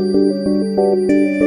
Música